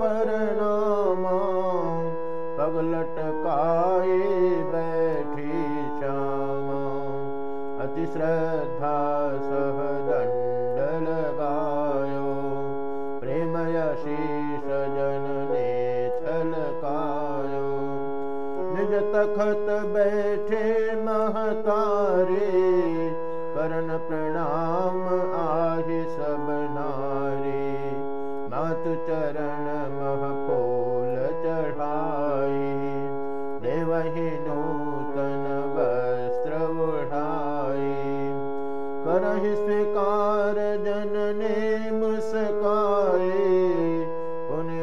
परनामा पगलटकाए बैठी श्यामा। सह दण्ड लगायो प्रेमयशीष जनने छलकायो निज तखत बैठे महतारे। करन प्रणाम देवहि नूतन वस्त्र उढ़ाई करहि स्वीकार जनने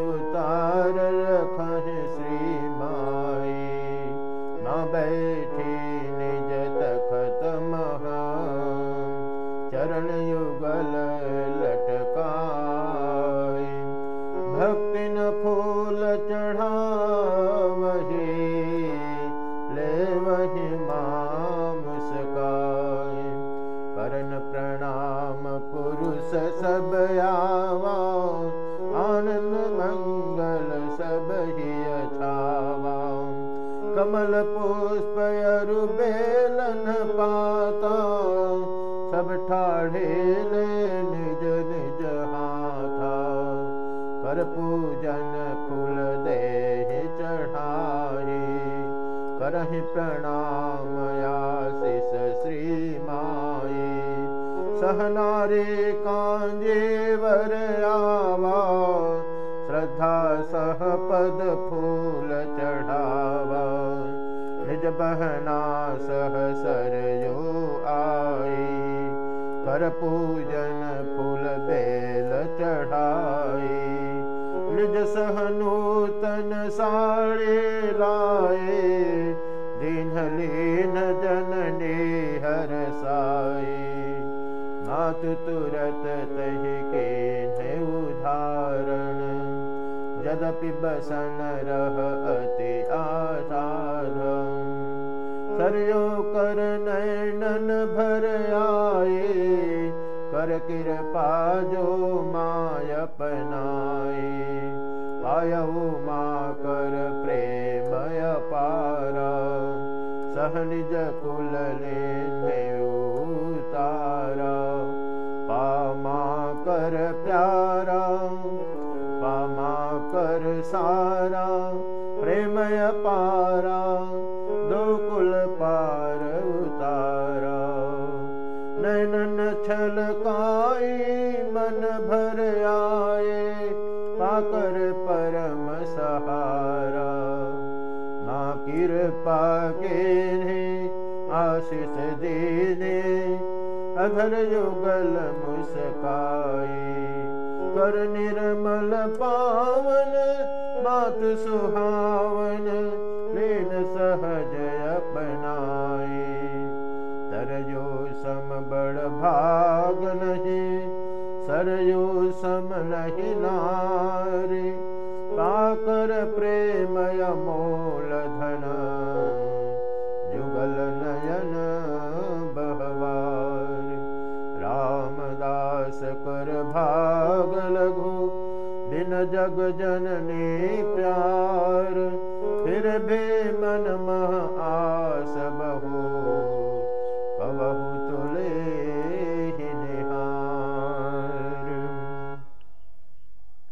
उतार रखहि श्री माई माँ कमल पुष्प अरु बेलन पाता सब ले निज निज हाथा। कर पूजन फूल दे चढ़ाई करहि प्रणाम आशिष श्री माई सहनारे कांजे वर आवा। श्रद्धा सह पद फूल बहना सह सरयो आई। कर पूजन फूल बेल चढ़ाई। निज सह नूतन साड़े लाए। दीन लीन जननी हर साई मातु तुरत तहि के उदाहरण। यद्यपि बसन रह अति आसाधम सरयो कर नैनन भर आए कर कृपा जो माय अपनाए पायऊ माँ कर प्रेमय पारा सह निज कुल ले उतारा। पामा कर प्यारा। पामा कर सारा। प्रेमय पारा छलकाई मन भर आए पाकर परम सहारा। माँ कृपा के आशीष अधर युगल मुस्काई कर निर्मल पावन बात सुहावन लीन सहज अपनाई तरयो सम बड़ भाग नहीं सरयो सम नहीं नारी पाकर प्रेमय मोल धन जुगल नयन बहवार रामदास कर भाग लघु दिन जग जननी प्यार फिर भी